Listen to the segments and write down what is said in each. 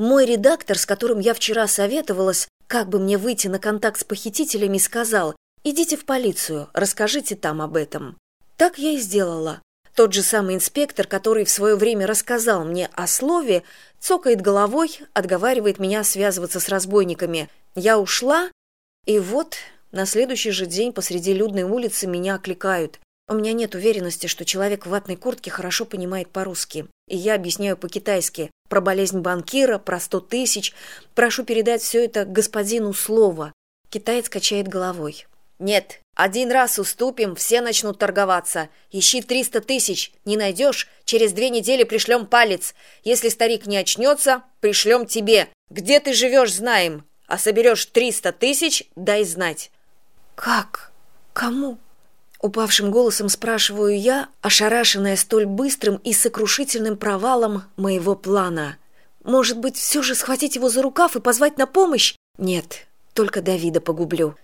Мой редактор, с которым я вчера советовалась, как бы мне выйти на контакт с похитителями, сказал, идите в полицию, расскажите там об этом. Так я и сделала. Тот же самый инспектор, который в свое время рассказал мне о слове, цокает головой, отговаривает меня связываться с разбойниками. Я ушла, и вот на следующий же день посреди людной улицы меня окликают. У меня нет уверенности, что человек в ватной куртке хорошо понимает по-русски. И я объясняю по-китайски. Про болезнь банкира, про сто тысяч. Прошу передать все это господину Слова. Китаец качает головой. «Нет, один раз уступим, все начнут торговаться. Ищи триста тысяч. Не найдешь, через две недели пришлем палец. Если старик не очнется, пришлем тебе. Где ты живешь, знаем. А соберешь триста тысяч, дай знать». «Как? Кому?» Упавшим голосом спрашиваю я ошарашенная столь быстрым и сокрушительным провалом моего плана. Может быть все же схватить его за рукав и позвать на помощь? Нет только давида погублю.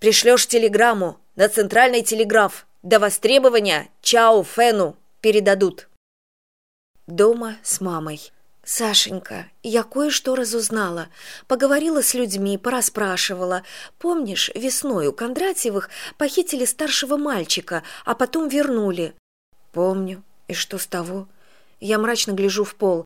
Пришлешь телеграмму. На центральный телеграф. До востребования. Чао фену. Передадут. Дома с мамой сашенька я кое что разузнала. Поговорила с людьми порасспрашивала помнишь весной у кондратьевых похитили старшего мальчика а потом вернули? Помню. И что с того? Я мрачно гляжу в пол.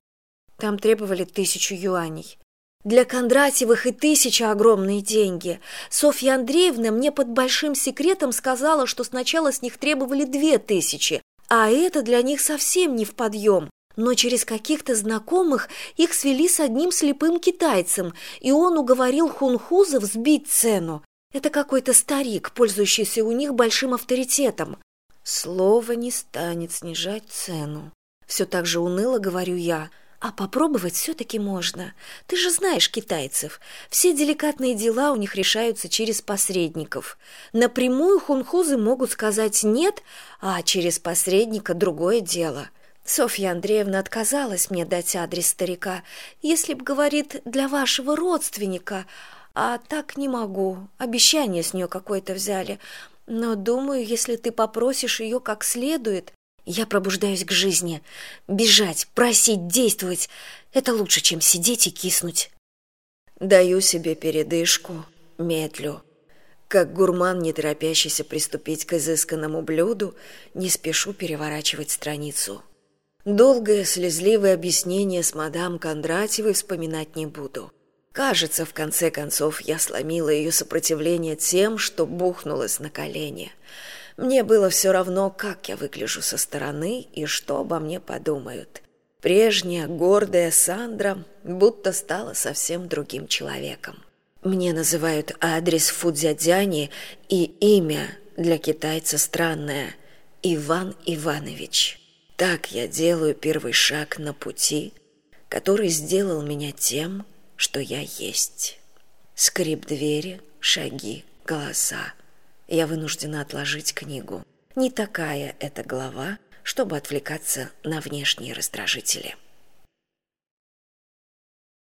Там требовали тысячу юаней. Для кондратьевых и тысяча огромные деньги. Софья андреевна мне под большим секретом сказала что сначала с них требовали две тысячи а это для них совсем не в подъем но через каких-то знакомых их свели с одним слепым китайцем, и он уговорил хунхузов сбить цену. Это какой-то старик, пользующийся у них большим авторитетом. Слово не станет снижать цену. Все так же уныло говорю я. А попробовать все-таки можно. Ты же знаешь китайцев. Все деликатные дела у них решаются через посредников. Напрямую хунхузы могут сказать «нет», а через посредника другое дело софья андреевна отказалась мне дать адрес старика. Если б говорит для вашего родственника а так не могу. Обещание с нее какое то взяли. Но думаю если ты попросишь ее как следует я пробуждаюсь к жизни. Бежать просить действовать это лучше чем сидеть и киснуть. Даю себе передышку медлю. Как гурман не торопящийся приступить к изысканному блюду не спешу переворачивать страницу долгое слезливое объяснение с мадам кондратьевой вспоминать не буду. Кажется в конце концов я сломила ее сопротивление тем что бухнулась на колени. Мне было все равно как я выгляжу со стороны и что обо мне подумают. Прежняя гордая сандра будто стала совсем другим человеком. Мне называют адрес фудзядяни и имя для китайца странное иван иванович так я делаю первый шаг на пути, который сделал меня тем, что я есть. Скрип двери, шаги, голоса. Я вынуждена отложить книгу. Не такая эта глава, чтобы отвлекаться на внешние раздражители.